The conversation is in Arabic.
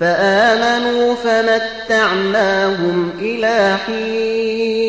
فآمنوا فمتعناهم إلى حين.